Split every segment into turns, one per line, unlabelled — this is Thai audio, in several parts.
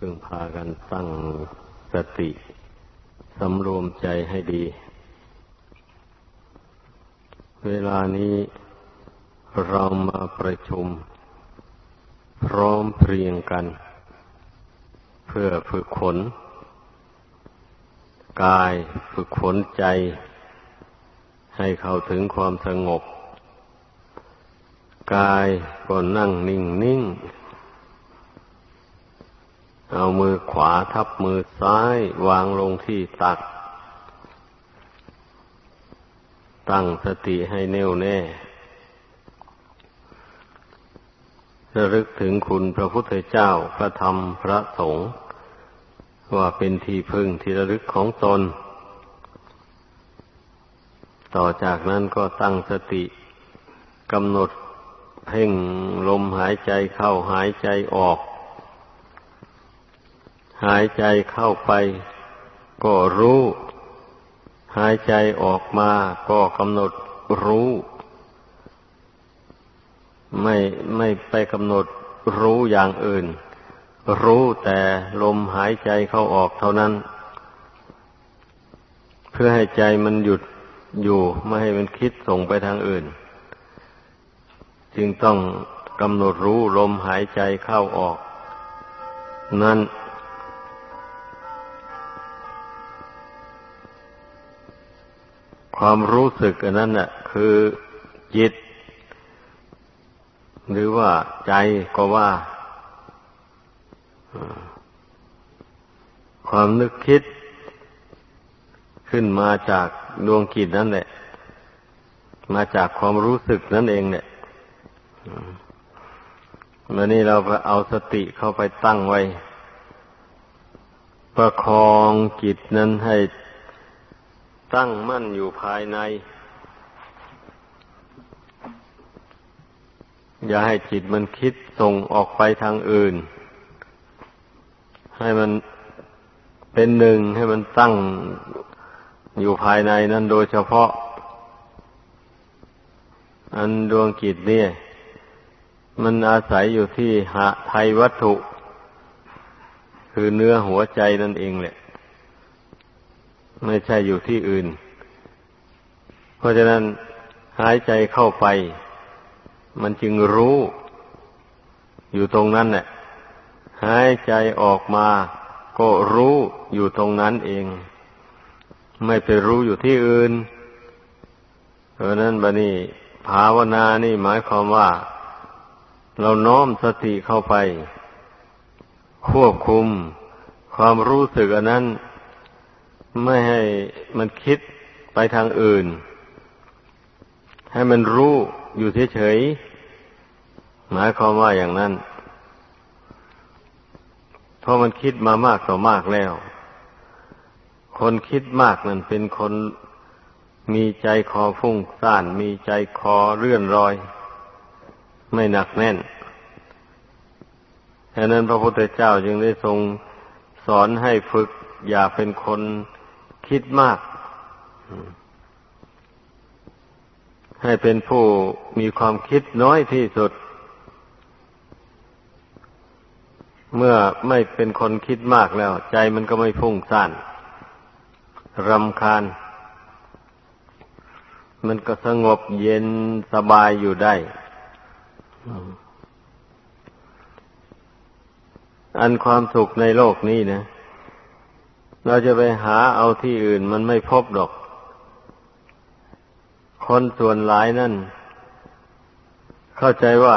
พึงพากันตั้งสติสำรวมใจให้ดี เวลานี้เรามาประชุม พร้อมเพรียงกัน เพื่อฝึกขน กายฝึกขนใจ ให้เข้าถึงความสงบ กายก็นั่งนิ่งนิ่ง เอามือขวาทับมือซ้ายวางลงที่ตัก ตั้งสติให้แน่วแน่ระลึกถึงคุณพระพุทธเจ้าพระธรรมพระสงฆ์ว่าเป็นที่พึ่งที่ระลึกของตน ต่อจากนั้นก็ตั้งสติกำหนดเพ่งลมหายใจเข้าหายใจออก หายใจเข้าไป ก็รู้ หายใจออกมาก็กำหนดรู้ ไม่ไม่ไปกำหนดรู้อย่างอื่น รู้แต่ลมหายใจเข้าออกเท่านั้น เพื่อให้ใจมันหยุดอยู่ไม่ให้มันคิดส่งไปทางอื่น จึงต้องกำหนดรู้ลมหายใจเข้าออก นั่น ความรู้สึกอันนั้นน่ะ คือจิต หรือว่าใจก็ว่าความนึกคิดขึ้นมาจากดวงกิจนั่นแหละ มาจากความรู้สึกนั่นเองเนี่ยวันนี้เราก็เอาสติเข้าไปตั้งไว้ ประคองจิตนั้นให้ ตั้งมั่นอยู่ภายใน อย่าให้จิตมันคิดส่งออกไปทางอื่น ให้มันเป็นหนึ่งให้มันตั้งอยู่ภายในนั้นโดยเฉพาะ อันดวงจิตเนี่ย มันอาศัยอยู่ที่หะไทยวัตถุ คือเนื้อหัวใจนั่นเองแหละ ไม่ใช่อยู่ที่อื่น เพราะฉะนั้นหายใจเข้าไป มันจึงรู้ อยู่ตรงนั้นเนี่ยหายใจออกมา ก็รู้อยู่ตรงนั้นเอง ไม่ไปรู้อยู่ที่อื่น เพราะนั้นบันี้ภาวนานี่หมายความว่า เราน้อมสติเข้าไป ควบคุมความรู้สึกอันนั้น ไม่ให้มันคิดไปทางอื่น ให้มันรู้อยู่เฉยๆหมายความว่าอย่างนั้นเพราะมันคิดมามากต่อมากแล้ว คนคิดมากนั่นเป็นคนมีใจคอฟุ้งซ่าน มีใจคอเรื่อนรอย ไม่หนักแน่นฉะนั้นพระพุทธเจ้าจึงได้ทรงสอนให้ฝึกอย่าเป็นคน คิดมาก ให้เป็นผู้มีความคิดน้อยที่สุด เมื่อไม่เป็นคนคิดมากแล้ว ใจมันก็ไม่ฟุ้งซ่านรำคาญ มันก็สงบเย็นสบายอยู่ได้อันความสุขในโลกนี้นะ เราจะไปหาเอาที่อื่นมันไม่พบดอก คนส่วนหลายนั่น เข้าใจว่า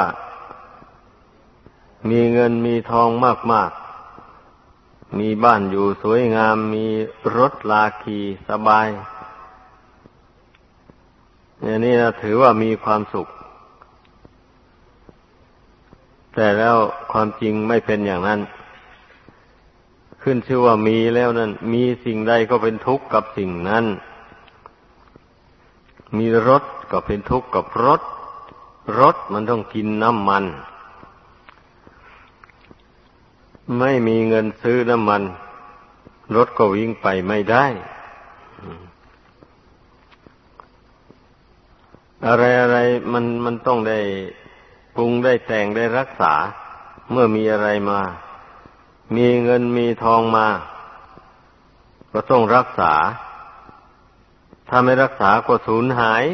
มีเงินมีทองมาก ๆ มีบ้านอยู่สวยงาม มีรถลาคีสบาย อย่างนี้นะถือว่ามีความสุข แต่แล้วความจริงไม่เป็นอย่างนั้น ขึ้นชื่อว่ามีแล้วนั่นมีสิ่งใดก็เป็นทุกข์กับสิ่งนั้น มีรถก็เป็นทุกข์กับรถรถมันต้องกินน้ำมัน ไม่มีเงินซื้อน้ำมันรถก็วิ่งไปไม่ได้ อะไรอะไรมันมันต้องได้ปรุงได้แต่งได้รักษา เมื่อมีอะไรมา มีเงินมีทองมา ก็ต้องรักษา ถ้าไม่รักษาก็สูญหาย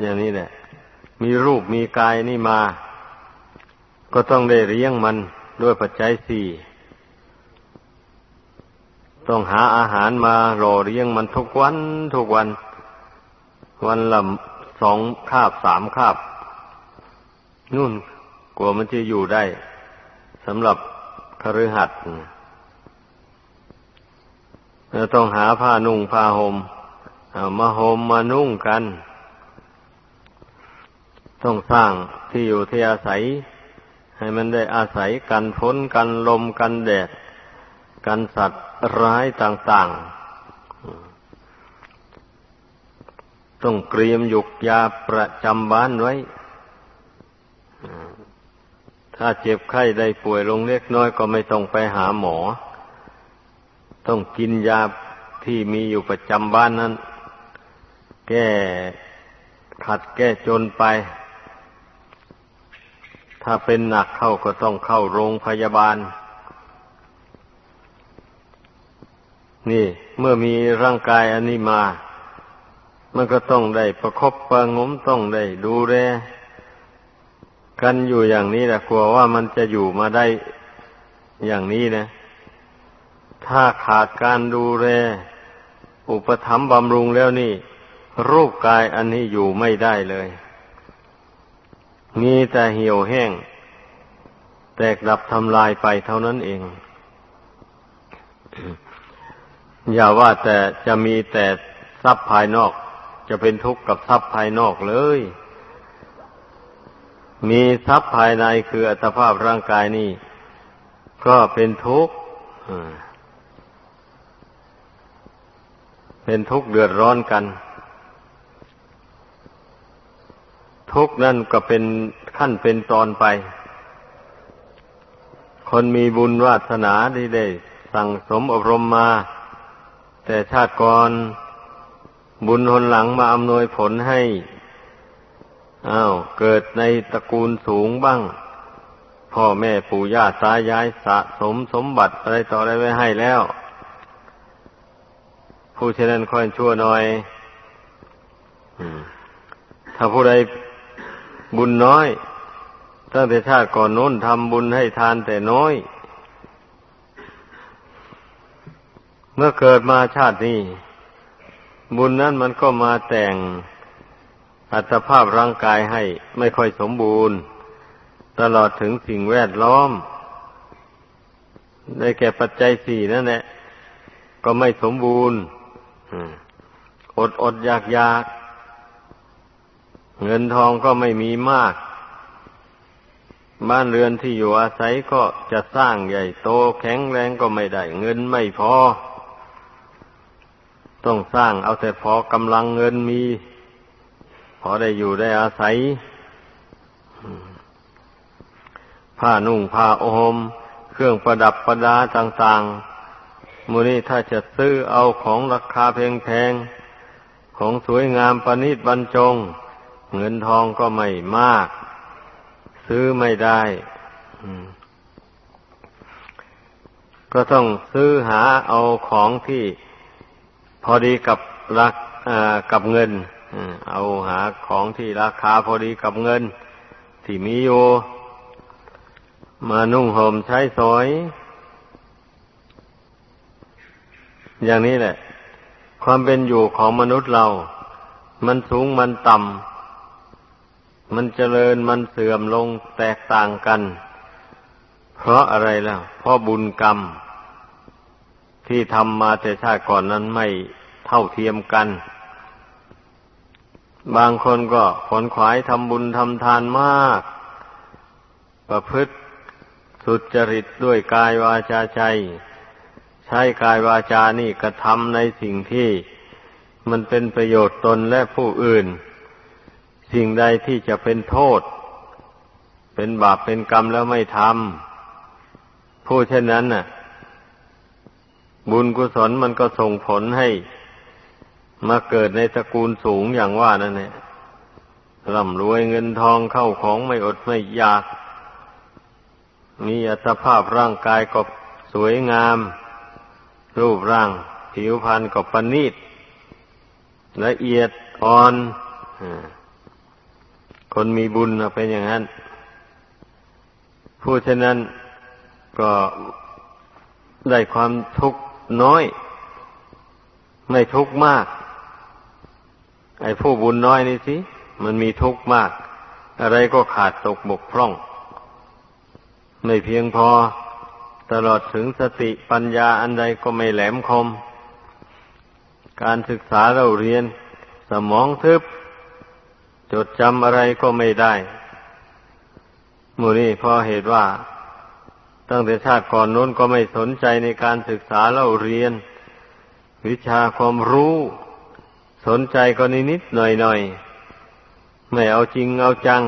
อย่างนี้แหละ มีรูปมีกายนี่มา ก็ต้องได้เลี้ยงมันด้วยปัจจัยสี่ต้องหาอาหารมาหล่อเลี้ยงมันทุกวันทุกวัน วันละสองคาบสามคาบ นู่น กลัวมันจะอยู่ได้สำหรับคฤหัสถ์เราต้องหาผ้านุ่งผ้าหม่มมาห่มมานุ่งกัน ต้องสร้างที่อยู่ที่อาศัย ให้มันได้อาศัยกันฝนกันลมกันแดด กันสัตว์ร้ายต่างๆ ต้องเตรียมยุกยาประจำบ้านไว้ ถ้าเจ็บไข้ได้ป่วยลงเล็กน้อยก็ไม่ต้องไปหาหมอ ต้องกินยาที่มีอยู่ประจำบ้านนั้น แก้ขัดแก้จนไป ถ้าเป็นหนักเข้าก็ต้องเข้าโรงพยาบาล นี่ เมื่อมีร่างกายอันนี้มา มันก็ต้องได้ประคบประงมต้องได้ดูแล กันอยู่อย่างนี้แหละกลัวว่ามันจะอยู่มาได้อย่างนี้นะ ถ้าขาดการดูแลอุปถัมภ์บำรุงแล้วนี่ รูปกายอันนี้อยู่ไม่ได้เลย มีแต่เหี่ยวแห้ง แตกดับทำลายไปเท่านั้นเอง อย่าว่าแต่จะมีแต่ทรัพย์ภายนอก จะเป็นทุกข์กับทรัพย์ภายนอกเลย มีทรัพย์ภายในคืออัตภาพร่างกายนี่ ก็เป็นทุกข์เป็นทุกข์เดือดร้อนกัน ทุกข์นั่นก็เป็นขั้นเป็นตอนไป คนมีบุญวาสนาที่ได้ สั่งสมอบรมมา แต่ชาติก่อนบุญหนหลังมาอำนวยผลให้ อ้าวเกิดในตระกูลสูงบ้าง พ่อแม่ปู่ย่าตายายสะสมสมบัติอะไรต่ออะไรไว้ให้แล้ว ผู้เช่นนั้นค่อยชั่วหน่อยถ้าผู้ใดบุญน้อย ตั้งแต่ชาติก่อนโน้นทำบุญให้ทานแต่น้อย เมื่อเกิดมาชาตินี้ บุญนั้นมันก็มาแต่ง อัตภาพร่างกายให้ไม่ค่อยสมบูรณ์ ตลอดถึงสิ่งแวดล้อม ได้แก่ปัจจัยสี่นั่นแหละ ก็ไม่สมบูรณ์อดอดอยากอยาก เงินทองก็ไม่มีมาก บ้านเรือนที่อยู่อาศัยก็จะสร้างใหญ่โตแข็งแรงก็ไม่ได้ เงินไม่พอ ต้องสร้างเอาแต่พอกำลังเงินมี พอได้อยู่ได้อาศัยผ้านุ่งผ้าโอม เครื่องประดับประดาต่างๆมูนี่ถ้าจะซื้อเอาของราคาแพงๆ ของสวยงามประณีตบรรจง เงินทองก็ไม่มาก ซื้อไม่ได้ ก็ต้องซื้อหาเอาของที่พอดีกับรักกับเงิน เอาหาของที่ราคาพอดีกับเงิน ที่มีอยู่มานุ่งห่มใช้สอย อย่างนี้แหละ ความเป็นอยู่ของมนุษย์เรา มันสูงมันต่ำ มันเจริญมันเสื่อมลงแตกต่างกัน เพราะอะไรล้วเพราะบุญกรรม ที่ทำมาแต่ชาติก่อนนั้นไม่เท่าเทียมกัน บางคนก็ขนขวายทำบุญทำทานมาก ประพฤติสุจริตด้วยกายวาจาใจ ใช้กายวาจานี่กระทำในสิ่งที่มันเป็นประโยชน์ตนและผู้อื่น สิ่งใดที่จะเป็นโทษ เป็นบาปเป็นกรรมแล้วไม่ทำผู้เช่นนั้นน่ะ บุญกุศลมันก็ส่งผลให้ มาเกิดในตระกูลสูงอย่างว่านั่นแหละร่ำรวยเงินทองเข้าของไม่อดไม่อยาก มีอัตภาพร่างกายก็สวยงาม รูปร่าง ผิวพรรณก็ประณีตละเอียดอ่อนคนมีบุญเป็นอย่างนั้น ผู้ฉะนั้นก็ได้ความทุกข์น้อย ไม่ทุกข์มาก ไอ้ผู้บุญน้อยนี่สิ มันมีทุกข์มาก อะไรก็ขาดตกบกพร่อง ไม่เพียงพอตลอดถึงสติปัญญาอันใดก็ไม่แหลมคม การศึกษาเราเรียน สมองทึบ จดจำอะไรก็ไม่ได้มูนี่เพราะเหตุว่า ตั้งแต่ชาติก่อนนู้นก็ไม่สนใจในการศึกษาเล่าเรียน วิชาความรู้ สนใจก็นิดนิดหน่อยหน่อยไม่เอาจริงเอาจัง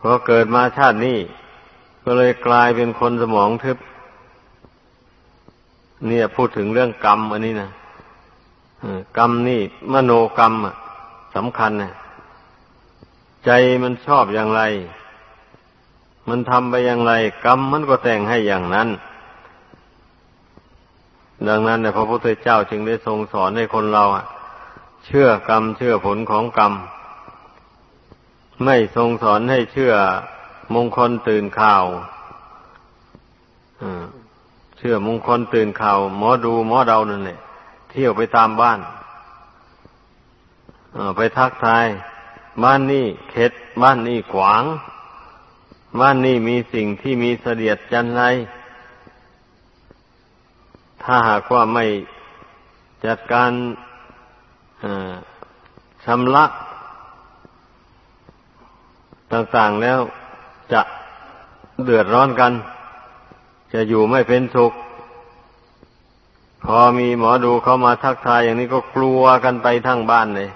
พอเกิดมาชาตินี้ ก็เลยกลายเป็นคนสมองทึบ เนี่ยพูดถึงเรื่องกรรมอันนี้นะกรรมนี่มโนกรรมสำคัญนะใจมันชอบอย่างไร มันทำไปอย่างไร กรรมมันก็แต่งให้อย่างนั้น ดังนั้นเนี่ยพระพุทธเจ้าจึงได้ทรงสอนให้คนเราเชื่อกรรมเชื่อผลของกรรม ไม่ทรงสอนให้เชื่อมงคลตื่นข่าวเชื่อมงคลตื่นข่าวหมอดูหมอเดานั่นแหละเที่ยวไปตามบ้านไปทักทาย บ้านนี้เข็ด บ้านนี้ขวาง บ้านนี้มีสิ่งที่มีเสดียดจันไร ถ้าหากว่าไม่จัดการชำระต่างๆแล้วจะเดือดร้อนกัน จะอยู่ไม่เป็นสุข พอมีหมอดูเข้ามาทักทายอย่างนี้ก็กลัวกันไปทั้งบ้านเลย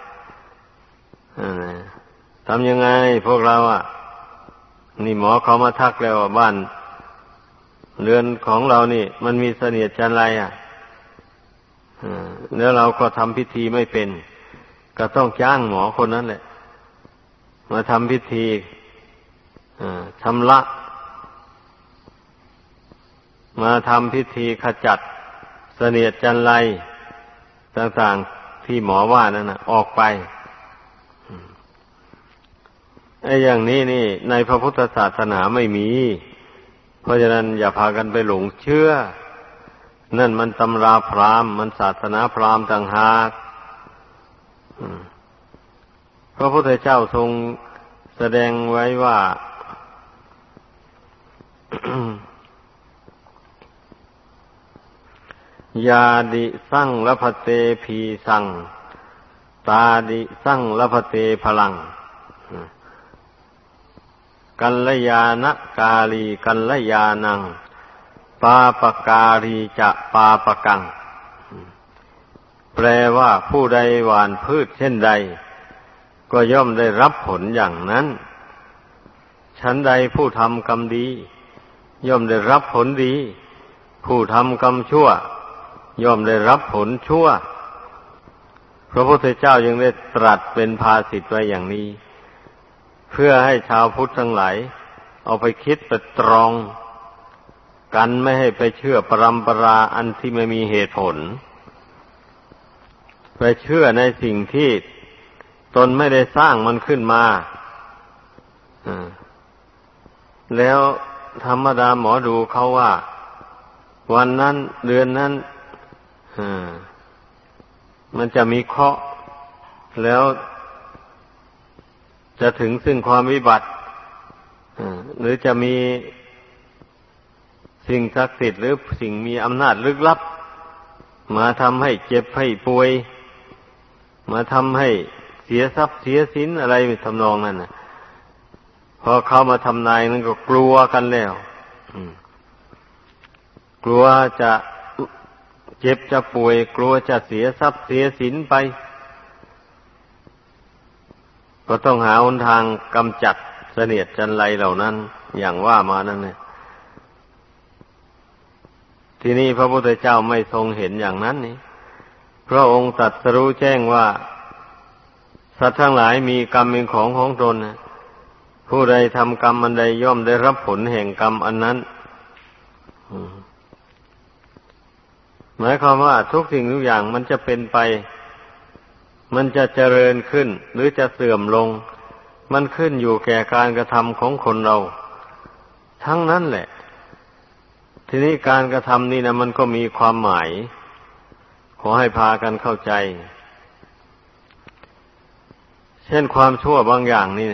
ทำยังไงพวกเราอะ นี่หมอเขามาทักแล้วว่าบ้าน เรือนของเรานี่ มันมีเสนียดจันไรอะแล้วเราก็ทำพิธีไม่เป็น ก็ต้องจ้างหมอคนนั้นแหละ มาทำพิธีชำระมาทำพิธีขจัดเสนียดจันไรต่างๆที่หมอว่านั่นนะออกไปไอ้อย่างนี้นี่ ในพระพุทธศาสนาไม่มี เพราะฉะนั้นอย่าพากันไปหลงเชื่อ นั่นมันตำราพรามมันศาสนาพรามต่างหากพระพุทธเจ้าทรงแสดงไว้ว่ายาดิสั่งละพเตพีสั่ง ตาดิสั่งละพเตพลัง กัลยาณกาลีกัลยาณัง ปาปการีจะปาปกัง แปลว่าผู้ใดหวานพืชเช่นใด ก็ย่อมได้รับผลอย่างนั้นฉันใดผู้ทำกรรมดี ย่อมได้รับผลดี ผู้ทำกรรมชั่ว ย่อมได้รับผลชั่ว พระพุทธเจ้ายังได้ตรัสเป็นภาสิทไว้อย่างนี้ เพื่อให้ชาวพุทธทั้งหลายเอาไปคิดไปตรอง กันไม่ให้ไปเชื่อปรำปราอันที่ไม่มีเหตุผล ไปเชื่อในสิ่งที่ตนไม่ได้สร้างมันขึ้นมาแล้วธรรมดาหมอดูเขาว่า วันนั้นเดือนนั้นมันจะมีเคราะห์แล้ว จะถึงซึ่งความวิบัติหรือจะมีสิ่งศักดิ์สิทธิ์หรือสิ่งมีอำนาจลึกลับ มาทำให้เจ็บให้ป่วย มาทำให้เสียทรัพย์เสียสินอะไรทำนองนั้นนะพอเขามาทำนายนั้นก็กลัวกันแล้วกลัวจะเจ็บจะป่วย กลัวจะเสียทรัพย์เสียสินไป ก็ต้องหาหนทางกำจัดเสนียดจันไรเหล่านั้น อย่างว่ามานั่นเนี่ยที่นี่พระพุทธเจ้าไม่ทรงเห็นอย่างนั้นนี่พระองค์ตรัสรู้แจ้งว่า สัตว์ทั้งหลายมีกรรมเป็นของของตนผู้ใดทำกรรมอันใดย่อมได้รับผลแห่งกรรมอันนั้นหมายความว่าทุกสิ่งทุกอย่างมันจะเป็นไป มันจะเจริญขึ้นหรือจะเสื่อมลง มันขึ้นอยู่แก่การกระทำของคนเรา ทั้งนั้นแหละ ทีนี้การกระทำนี่นะมันก็มีความหมาย ขอให้พากันเข้าใจ เช่นความชั่วบางอย่างนี่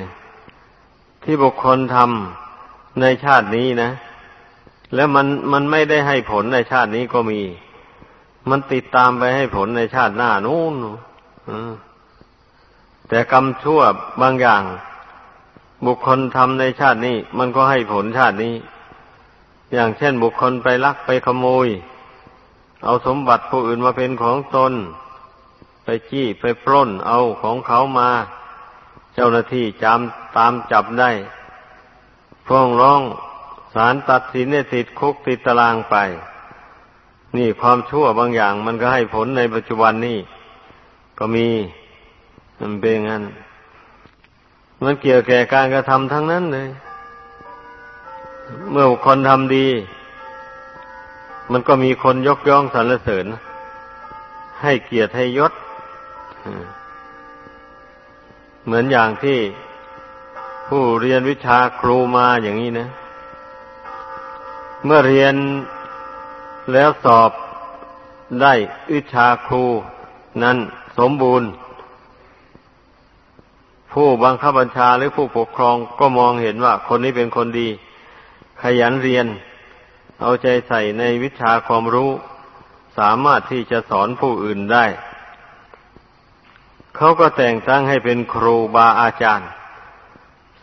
ที่บุคคลทำในชาตินี้นะ แล้วมันมันไม่ได้ให้ผลในชาตินี้ก็มี มันติดตามไปให้ผลในชาติหน้านู้น แต่กรรมชั่วบางอย่าง บุคคลทำในชาตินี้ มันก็ให้ผลชาตินี้ อย่างเช่นบุคคลไปลักไปขโมย เอาสมบัติผู้อื่นมาเป็นของตน ไปจี้ไปปล้นเอาของเขามา เจ้าหน้าที่จำตามจับได้ฟ้องร้องศาลตัดสินให้ติดคุกติดตารางไป นี่ความชั่วบางอย่าง มันก็ให้ผลในปัจจุบันนี่ ก็มีมันเป็นงั้น มันเกี่ยวแก่การกระทำทั้งนั้นเลย เมื่อคนทำดี มันก็มีคนยกย่องสรรเสริญ ให้เกียรติให้ยศ เหมือนอย่างที่ผู้เรียนวิชาครูมาอย่างนี้นะ เมื่อเรียนแล้วสอบได้วิชาครูนั้น สมบูรณ์ ผู้บังคับบัญชาหรือผู้ปกครองก็มองเห็นว่า คนนี้เป็นคนดี ขยันเรียน เอาใจใส่ในวิชาความรู้ สามารถที่จะสอนผู้อื่นได้ เขาก็แต่งตั้งให้เป็นครูบาอาจารย์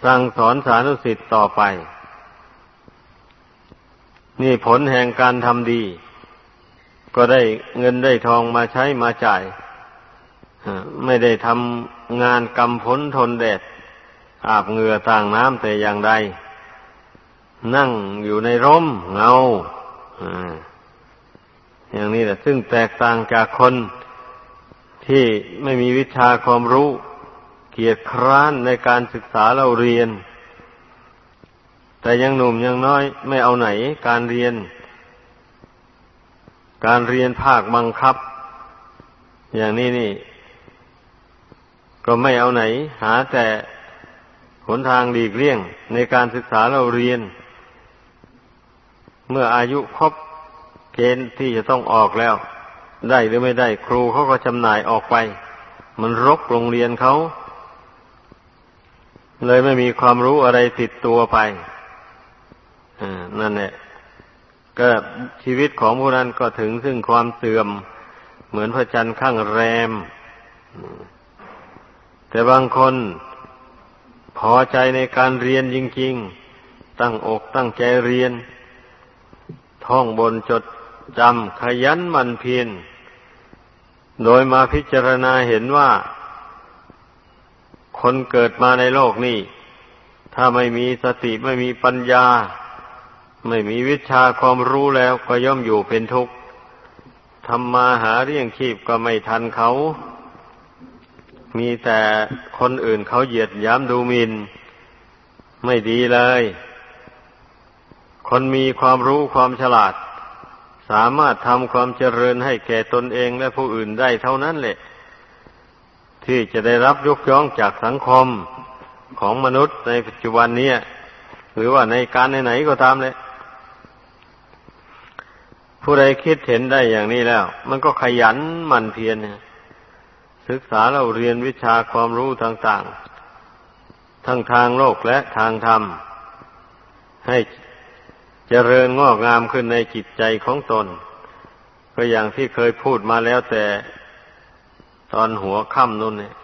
สั่งสอนสานุสิทธิ์ต่อไป นี่ผลแห่งการทำดีก็ได้เงินได้ทองมาใช้มาจ่าย ไม่ได้ทำงานกำพ้นทนแดด อาบเหงื่อต่างน้ำแต่อย่างใด นั่งอยู่ในร่มเงาอย่างนี้แหละซึ่งแตกต่างจากคนที่ไม่มีวิชาความรู้ เกียรติคร้านในการศึกษาเราเรียน แต่ยังหนุ่มยังน้อยไม่เอาไหนการเรียน การเรียนภาคบังคับ อย่างนี้นี่ ก็ไม่เอาไหน หาแต่หนทางหลีกเลี่ยงในการศึกษาเราเรียน เมื่ออายุครบเกณฑ์ที่จะต้องออกแล้ว ได้หรือไม่ได้ครูเขาก็จำหน่ายออกไป มันรกโรงเรียนเขา เลยไม่มีความรู้อะไรติดตัวไปนั่นแหละก็ชีวิตของผู้นั้นก็ถึงซึ่งความเสื่อม เหมือนพระจันทร์ข้างแรม แต่บางคนพอใจในการเรียนจริง ๆ ตั้งอกตั้งใจเรียน ท่องบนจดจำขยันมันเพียรโดยมาพิจารณาเห็นว่า คนเกิดมาในโลกนี้ ถ้าไม่มีสติไม่มีปัญญา ไม่มีวิชาความรู้แล้วก็ย่อมอยู่เป็นทุกข์ทำมาหาเรี่ยงชีพก็ไม่ทันเขา มีแต่คนอื่นเขาเหยียดย้ำดูหมินไม่ดีเลย คนมีความรู้ความฉลาด สามารถทำความเจริญให้แก่ตนเองและผู้อื่นได้เท่านั้นแหละ ที่จะได้รับยกย่องจากสังคมของมนุษย์ในปัจจุบันนี้หรือว่าในการไหนๆก็ตามเลยผู้ใดคิดเห็นได้อย่างนี้แล้ว มันก็ขยันหมั่นเพียร ศึกษาเราเรียนวิชาความรู้ต่าง ๆ ทั้งทางโลกและทางธรรม ให้เจริญงอกงามขึ้นในจิตใจของตน ก็อย่างที่เคยพูดมาแล้วแต่ตอนหัวค่ำนู่นเนี่ย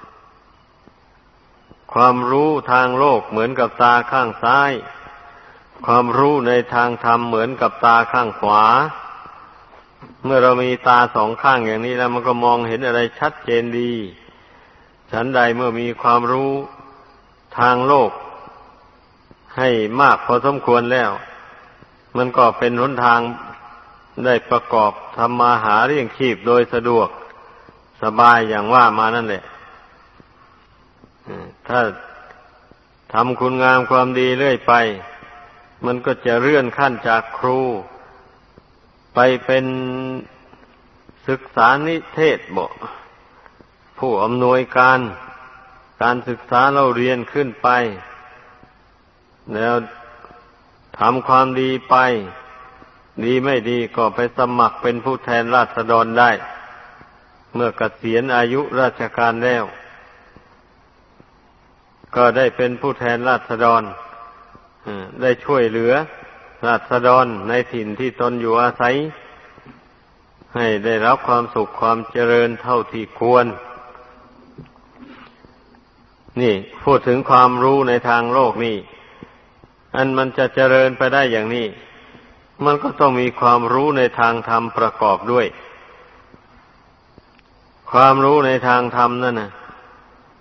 ความรู้ทางโลกเหมือนกับตาข้างซ้าย ความรู้ในทางธรรมเหมือนกับตาข้างขวา เมื่อเรามีตาสองข้างอย่างนี้แล้วมันก็มองเห็นอะไรชัดเจนดี ฉันใดเมื่อมีความรู้ทางโลก ให้มากพอสมควรแล้ว มันก็เป็นหนทางได้ประกอบทำมาหาเรี่ยงชีพโดยสะดวกสบายอย่างว่ามานั่นแหละถ้าทำคุณงามความดีเรื่อยไป มันก็จะเลื่อนขั้นจากครู ไปเป็นศึกษานิเทศบ่ผู้อำนวยการการศึกษาเราเรียนขึ้นไป แล้วทำความดีไป ดีไม่ดีก็ไปสมัครเป็นผู้แทนราษฎรได้ เมื่อกเกษียณอายุราชการแล้ว ก็ได้เป็นผู้แทนราษฎรได้ช่วยเหลือ ราษฎรในถิ่นที่ตนอยู่อาศัย ให้ได้รับความสุขความเจริญเท่าที่ควร นี่พูดถึงความรู้ในทางโลกนี่ อันมันจะเจริญไปได้อย่างนี้ มันก็ต้องมีความรู้ในทางธรรมประกอบด้วย ความรู้ในทางธรรมนั่นนะ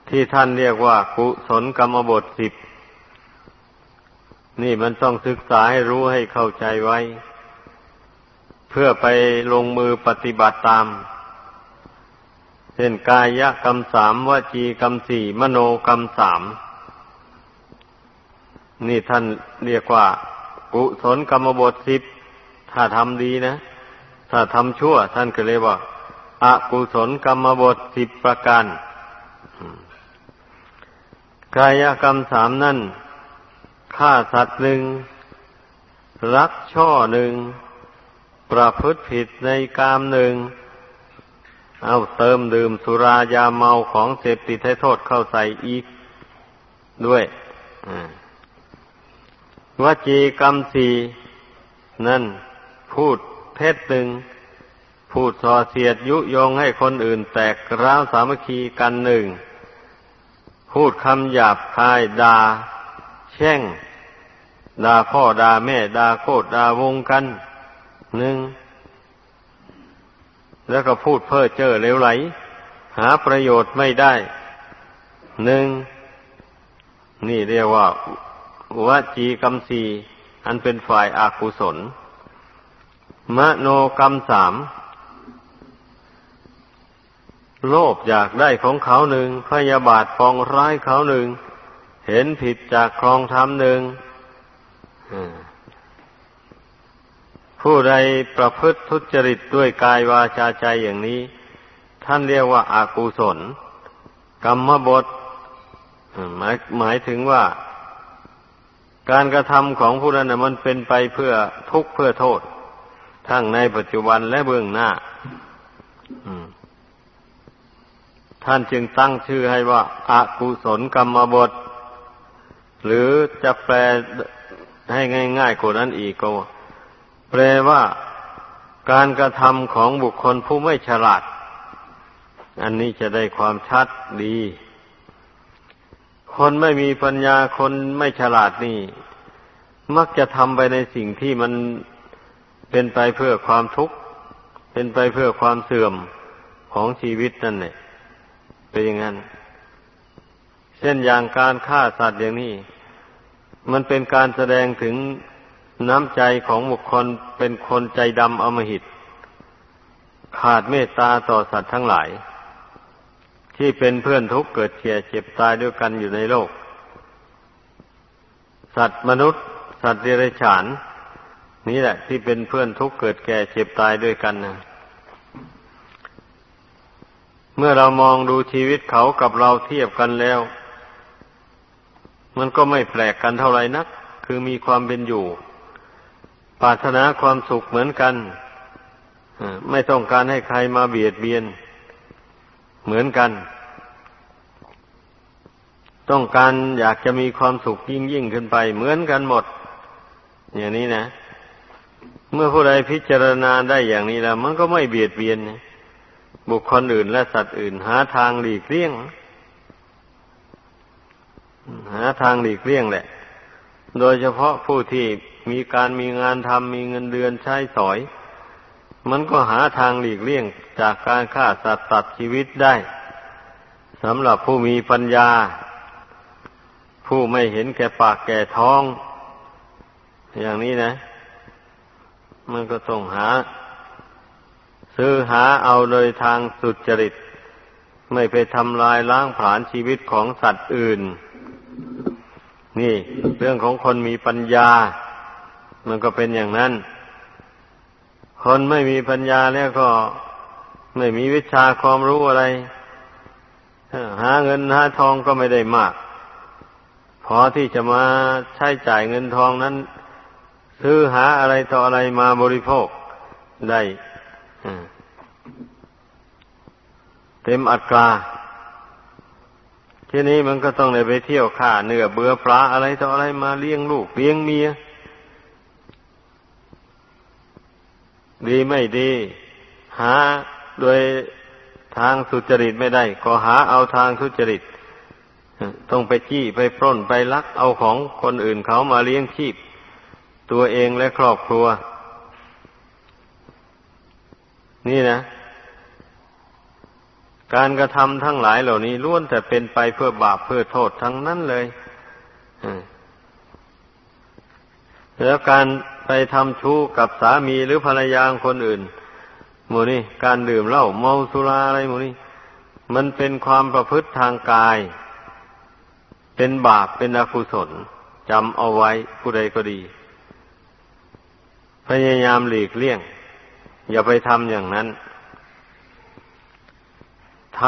ที่ท่านเรียกว่า กุศลกรรมบทสิบ นี่มันต้องศึกษาให้รู้ให้เข้าใจไว้ เพื่อไปลงมือปฏิบัติตาม เช่นกายกรรมสามวจีกรรมสี่มโนกรรมสามนี่ท่านเรียกว่า กุศลกรรมบทสิบถ้าทำดีนะ ถ้าทำชั่ว ท่านก็เรียกว่าอากุศลกรรมบทสิบประการกายกรรมสามนั่น ฆ่าสัตว์หนึ่ง รักช่อหนึ่ง ประพฤติผิดในกามหนึ่ง เอาเติมดื่มสุรายาเมาของเสพติดให้โทษเข้าใส่อีก ด้วยวจีกรรมสี่นั่น พูดเท็จหนึ่ง พูดส่อเสียดยุยงให้คนอื่นแตกร้าวสามัคคีกันหนึ่ง พูดคำหยาบคายดา่า แช่งด่าพ่อด่าแม่ด่าโคตรด่าวงกันหนึ่งแล้วก็พูดเพ้อเจ้อเลวไหล หาประโยชน์ไม่ได้หนึ่งนี่เรียกว่าวจีกรรมสีอันเป็นฝ่ายอากุศล มโนกรรมสามโลภอยากได้ของเขาหนึ่งพยาบาทฟองร้ายเขาหนึ่ง เห็นผิดจากครองธรรมหนึ่งผู้ใดประพฤติทุจริตด้วยกายวาจาใจอย่างนี้ ท่านเรียกว่าอากุศล กรรมบทหมายหมายถึงว่า การกระทำของผู้นั้นมันเป็นไปเพื่อทุกข์เพื่อโทษ ทั้งในปัจจุบันและเบื้องหน้าท่านจึงตั้งชื่อให้ว่าอากุศลกรรมบท หรือจะแปลให้ง่ายๆกว่านั้นอีกก็แปลว่าการกระทำของบุคคลผู้ไม่ฉลาด อันนี้จะได้ความชัดดี คนไม่มีปัญญาคนไม่ฉลาดนี่ มักจะทำไปในสิ่งที่มันเป็นไปเพื่อความทุกข์ เป็นไปเพื่อความเสื่อมของชีวิตนั่นแหละเป็นอย่างนั้น เช่นอย่างการฆ่าสัตว์อย่างนี้ มันเป็นการแสดงถึงน้ำใจของบุคคลเป็นคนใจดำอมหิต ขาดเมตตาต่อสัตว์ทั้งหลาย ที่เป็นเพื่อนทุกข์เกิดเฉียเจ็บตายด้วยกันอยู่ในโลก สัตว์มนุษย์ สัตว์เดรัจฉาน นี่แหละ ที่เป็นเพื่อนทุกข์เกิดแก่เจ็บตายด้วยกันนะเมื่อเรามองดูชีวิตเขากับเราเทียบกันแล้ว มันก็ไม่แปลกกันเท่าไหร่นัก คือมีความเป็นอยู่ ปรารถนาความสุขเหมือนกัน ไม่ต้องการให้ใครมาเบียดเบียน เหมือนกัน ต้องการอยากจะมีความสุขยิ่งยิ่งขึ้นไป เหมือนกันหมด อย่างนี้นะ เมื่อผู้ใดพิจารณาได้อย่างนี้แล้ว มันก็ไม่เบียดเบียน บุคคลอื่นและสัตว์อื่นหาทางหลีกเลี่ยงาทางหลีกเลี่ยงแหละ โดยเฉพาะผู้ที่มีการมีงานทำมีเงินเดือนใช้สอย มันก็หาทางหลีกเลี่ยงจากการฆ่าสัตว์ตัดชีวิตได้สำหรับผู้มีปัญญา ผู้ไม่เห็นแก่ปากแก่ท้อง อย่างนี้นะ มันก็ต้องหา ซื้อหาเอาโดยทางสุดจริต ไม่ไปทำลายล้างผลาญชีวิตของสัตว์อื่น นี่ เรื่องของคนมีปัญญา มันก็เป็นอย่างนั้น คนไม่มีปัญญาแล้วก็ไม่มีวิชาความรู้อะไรหาเงินหาทองก็ไม่ได้มาก พอที่จะมาใช้จ่ายเงินทองนั้น ซื้อหาอะไรต่ออะไรมาบริโภคได้เต็มอัตรา ทีนี้มันก็ต้องเลยไปเที่ยวข่าเนื้อเบื่อปลาอะไรต่ออะไรมาเลี้ยงลูกเลี้ยงเมีย ดีไม่ดี หาโดยทางสุจริตไม่ได้ ก็หาเอาทางสุจริต ต้องไปจี้ไปปล้นไปลักเอาของคนอื่นเขามาเลี้ยงชีพ ตัวเองและครอบครัว นี่นะ การกระทำทั้งหลายเหล่านี้ล้วนแต่เป็นไปเพื่อบาปเพื่อโทษทั้งนั้นเลยแล้วการไปทำชู้กับสามีหรือภรรยาคนอื่นหมูนี่การดื่มเหล้าเมาสุราอะไรหมูนี่มันเป็นความประพฤติทางกาย เป็นบาปเป็นอกุศลจำเอาไว้ผู้ใดก็ดี พยายามหลีกเลี่ยง อย่าไปทำอย่างนั้น ท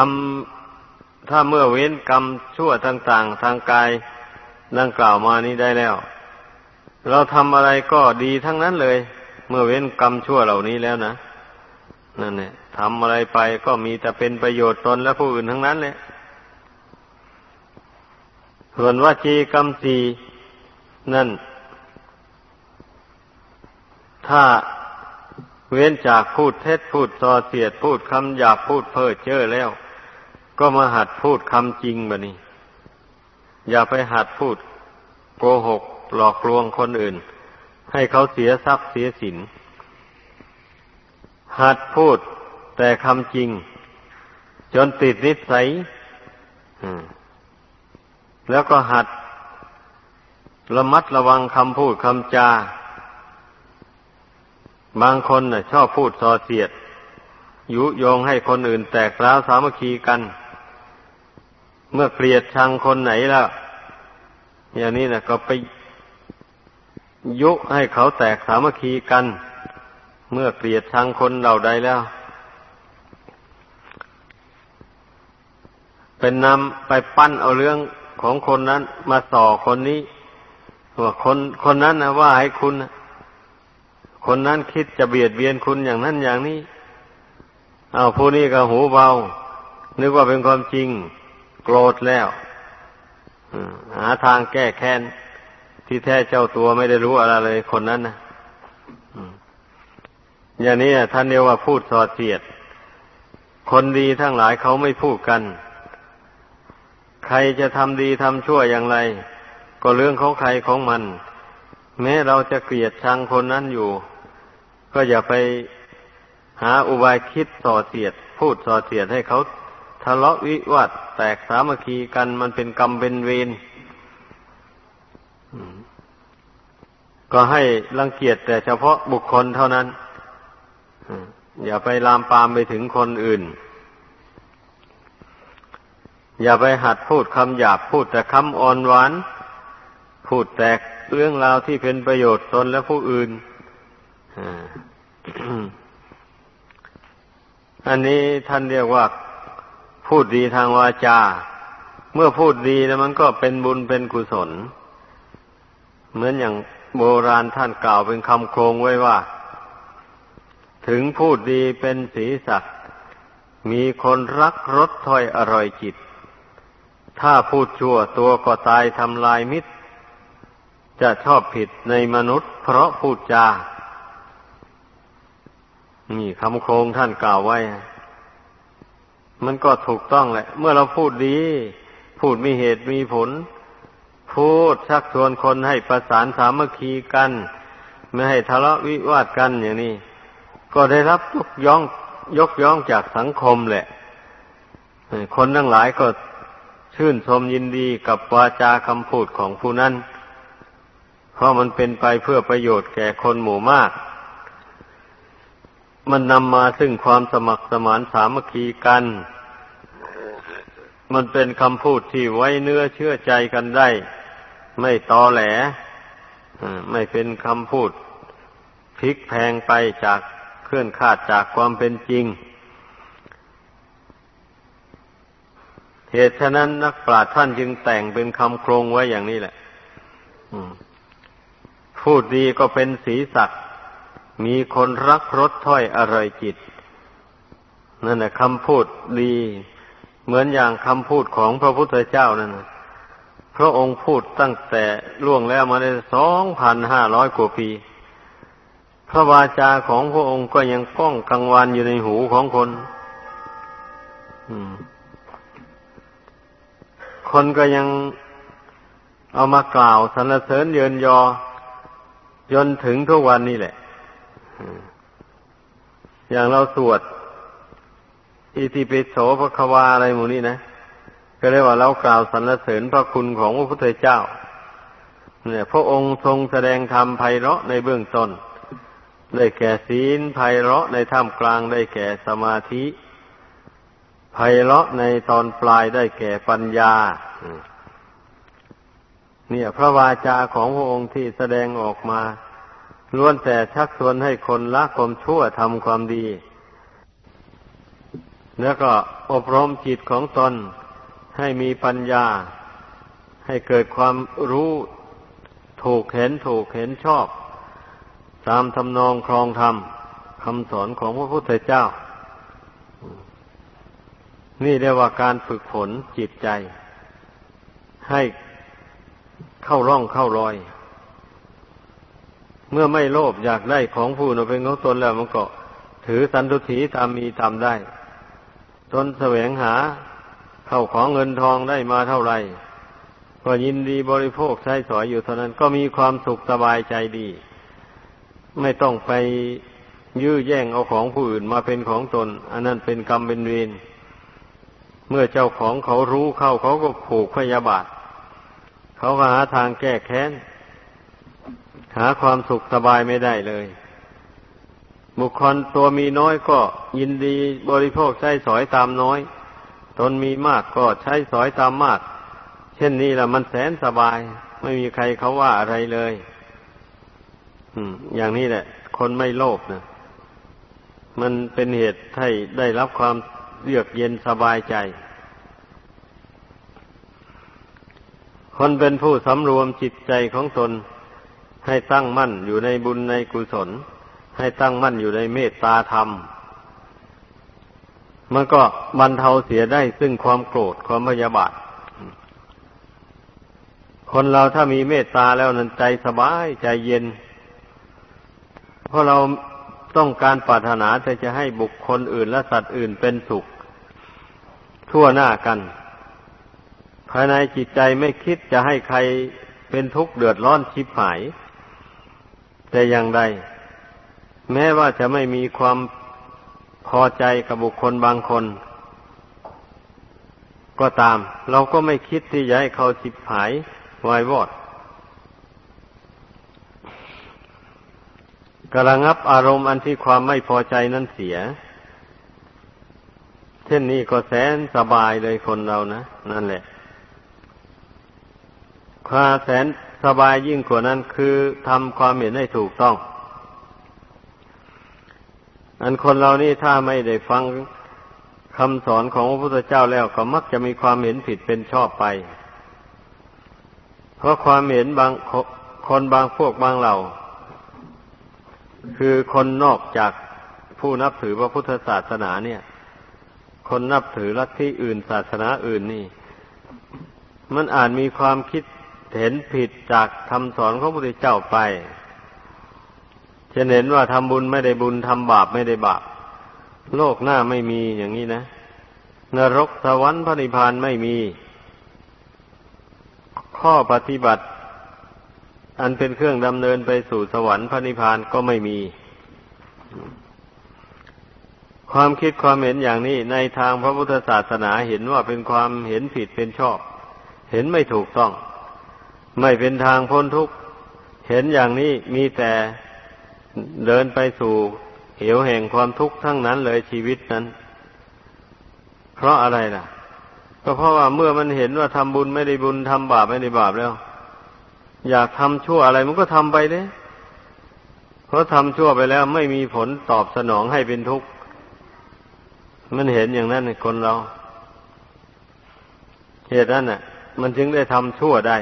ำถ้าเมื่อเว้นกรรมชั่วต่างๆ ทางกายดังกล่าวมานี้ได้แล้ว เราทำอะไรก็ดีทั้งนั้นเลย เมื่อเว้นกรรมชั่วเหล่านี้แล้วนะนั่นเนี่ยทำอะไรไปก็มีแต่เป็นประโยชน์ตนและผู้อื่นทั้งนั้นเลยส่วนว่าจีกรรมสีนั่น ถ้าเว้นจากพูดเท็จพูดส่อเสียดพูดคำหยาบพูดเพ้อเจ้อแล้ว ก็มาหัดพูดคำจริงบะนี่อย่าไปหัดพูดโกหกหลอกลวงคนอื่น ให้เขาเสียทรัพย์เสียสิน หัดพูดแต่คำจริง จนติดนิสัยแล้วก็หัดระมัดระวังคำพูดคำจา บางคนน่ะ ชอบพูดส่อเสียด ยุโยงให้คนอื่นแตกร้าวสามัคคีกัน เมื่อเกลียดชังคนไหนแล้วอย่างนี้นะก็ไปยุให้เขาแตกสามัคคีกัน เมื่อเกลียดชังคนเหล่าใดแล้ว เป็นนำไปปั้นเอาเรื่องของคนนั้นมาส่อคนนี้ว่าคนคนนั้นนะว่าให้คุณ คนนั้นคิดจะเบียดเบียนคุณอย่างนั้นอย่างนี้ เอาผู้นี้ก็หูเบา นึกว่าเป็นความจริง โกรธแล้วหาทางแก้แค้นที่แท้เจ้าตัวไม่ได้รู้อะไรเลยคนนั้นนะอย่างนี้ท่านเรียกว่าพูดสอดเสียด คนดีทั้งหลายเขาไม่พูดกัน ใครจะทำดีทำชั่วอย่างไร ก็เรื่องของใครของมัน แม้เราจะเกลียดชังคนนั้นอยู่ ก็อย่าไปหาอุบายคิดส่อเสียด พูดส่อเสียดให้เขา ทะเลาะวิวาทแตกสามัคคีกันมันเป็นกรรมเป็นเวรก็ให้รังเกียจแต่เฉพาะบุคคลเท่านั้น อย่าไปลามปามไปถึงคนอื่น อย่าไปหัดพูดคำหยาบพูดแต่คำอ่อนหวาน พูดแตกเรื่องราวที่เป็นประโยชน์ตนและผู้อื่น อันนี้ท่านเรียกว่า พูดดีทางวาจา เมื่อพูดดีแล้วมันก็เป็นบุญเป็นกุศล เหมือนอย่างโบราณท่านกล่าวเป็นคำโครงไว้ว่า ถึงพูดดีเป็นสีสักมีคนรักรสถ้อยอร่อยจิต ถ้าพูดชั่วตัวก็ตายทำลายมิตร จะชอบผิดในมนุษย์ เพราะพูดจา นี่คำโครงท่านกล่าวไว้ มันก็ถูกต้องแหละ เมื่อเราพูดดี พูดมีเหตุมีผล พูดชักชวนคนให้ประสานสามัคคีกัน ไม่ให้ทะเลาะวิวาทกันอย่างนี้ ก็ได้รับยกย่องยกย่องจากสังคมแหละ คนทั้งหลายก็ชื่นชมยินดีกับวาจาคำพูดของผู้นั้น เพราะมันเป็นไปเพื่อประโยชน์แก่คนหมู่มาก มันนำมาซึ่งความสมัครสมานสามัคคีกัน มันเป็นคำพูดที่ไว้เนื้อเชื่อใจกันได้ ไม่ตอแหลไม่เป็นคำพูดพลิกแพงไปจากเคลื่อนคาดจากความเป็นจริง เหตุฉะนั้นนักปราชญ์ท่านจึงแต่งเป็นคำโครงไว้อย่างนี้แหละพูดดีก็เป็นสีสัก มีคนรักรสถ้อยอร่อยจิต นั่นแหละคำพูดดี เหมือนอย่างคำพูดของพระพุทธเจ้านั่นนะพระองค์พูดตั้งแต่ล่วงแล้วมาได้สองพันห้าร้อยกว่าปี พระวาจาของพระองค์ก็ยังก้องกังวานอยู่ในหูของคนคนก็ยังเอามากล่าวสรรเสริญเยินยอจนถึงทุกวันนี้แหละ อย่างเราสวดอิติปิโสพระควาอะไรหมูนี่นะก็เรียกว่าเรากล่าวสรรเสริญพระคุณของพระพุทธเจ้า เนี่ย พระองค์ทรงแสดงธรรมไพเราะในเบื้องต้น ได้แก่ศีลไพเราะในท่ามกลางได้แก่สมาธิไพเราะในตอนปลายได้แก่ปัญญา เนี่ย พระวาจาของพระองค์ที่แสดงออกมา ล้วนแต่ชักชวนให้คนละความชั่วทำความดี แล้วก็อบรมจิตของตนให้มีปัญญา ให้เกิดความรู้ถูกเห็นถูกเห็นชอบ ตามทำนองครองธรรมคำสอนของพระพุทธเจ้า นี่เรียกว่าการฝึกฝนจิตใจ ให้เข้าร่องเข้ารอย เมื่อไม่โลภอยากได้ของผู้นเป็นของตนแล้วมันก็ถือสันตุถีตามมีตามได้ ตนแสวงหาเข้าของเงินทองได้มาเท่าไหร่ก็ยินดีบริโภคใช้สอยอยู่เท่านั้นก็มีความสุขสบายใจดี ไม่ต้องไปยื้อแย่งเอาของผู้อื่นมาเป็นของตน อันนั้นเป็นกรรมเป็นเวรเมื่อเจ้าของเขารู้เข้าเขาก็ผูกพยาบาท เขาก็หาทางแก้แค้น หาความสุขสบายไม่ได้เลย บุคคลตัวมีน้อยก็ยินดีบริโภคใช้สอยตามน้อย ตนมีมากก็ใช้สอยตามมาก เช่นนี้แหละมันแสนสบาย ไม่มีใครเขาว่าอะไรเลยอืมอย่างนี้แหละ คนไม่โลภนะมันเป็นเหตุให้ได้รับความเยือกเย็นสบายใจ คนเป็นผู้สำรวมจิตใจของตน ให้ตั้งมั่นอยู่ในบุญในกุศล ให้ตั้งมั่นอยู่ในเมตตาธรรมมันก็บรรเทาเสียได้ซึ่งความโกรธความพยาบาท คนเราถ้ามีเมตตาแล้วนั้นใจสบายใจเย็น เพราะเราต้องการปรารถนาแต่จะให้บุคคลอื่นและสัตว์อื่นเป็นสุข ทั่วหน้ากัน ภายในจิตใจไม่คิดจะให้ใครเป็นทุกข์เดือดร้อนชิบหาย แต่อย่างใด แม้ว่าจะไม่มีความพอใจกับบุคคลบางคน ก็ตาม เราก็ไม่คิดที่จะให้เขาสิบหายวายวอดกระงับอารมณ์อันที่ความไม่พอใจนั้นเสีย เช่นนี้ก็แสนสบายเลยคนเรานะ นั่นแหละความแสน สบายยิ่งกว่านั้นคือทำความเห็นให้ถูกต้อง อันคนเรานี่ถ้าไม่ได้ฟังคำสอนของพระพุทธเจ้าแล้วก็มักจะมีความเห็นผิดเป็นชอบไป เพราะความเห็นบางคนบางพวกบางเหล่า คือคนนอกจากผู้นับถือพระพุทธศาสนาเนี่ย คนนับถือลัทธิอื่นศาสนาอื่นนี่ มันอาจมีความคิด เห็นผิดจากคำสอนของพระพุทธเจ้าไปจะเห็นว่าทำบุญไม่ได้บุญทำบาปไม่ได้บาป โลกหน้าไม่มีอย่างนี้นะ นรกสวรรค์พระนิพพานไม่มี ข้อปฏิบัติ อันเป็นเครื่องดำเนินไปสู่สวรรค์พระนิพพานก็ไม่มี ความคิดความเห็นอย่างนี้ในทางพระพุทธศาสนาเห็นว่าเป็นความเห็นผิดเป็นชอบ เห็นไม่ถูกต้อง ไม่เป็นทางพ้นทุกข์ เห็นอย่างนี้มีแต่เดินไปสู่เหวแห่งความทุกข์ทั้งนั้นเลยชีวิตนั้น เพราะอะไรล่ะ ก็เพราะว่าเมื่อมันเห็นว่าทำบุญไม่ได้บุญทำบาปไม่ได้บาปแล้ว อยากทำชั่วอะไรมันก็ทำไปเลยเพราะทำชั่วไปแล้วไม่มีผลตอบสนองให้เป็นทุกข์ มันเห็นอย่างนั้นคนเรา เหตุนั้นน่ะ มันจึงได้ทำชั่วได้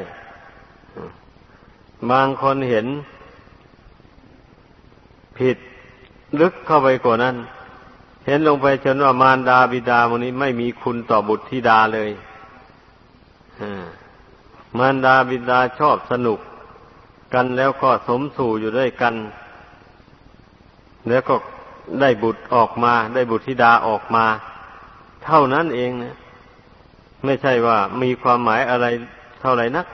บางคนเห็น ผิดลึกเข้าไปกว่านั้น เห็นลงไปจนว่ามารดาบิดาวันนี้ไม่มีคุณต่อบุตรธิดาเลยมารดาบิดาชอบสนุกกันแล้วก็สมสู่อยู่ด้วยกัน แล้วก็ได้บุตรออกมา ได้บุตรธิดาออกมา เท่านั้นเองนะไม่ใช่ว่ามีความหมายอะไรเท่าไหร่นัก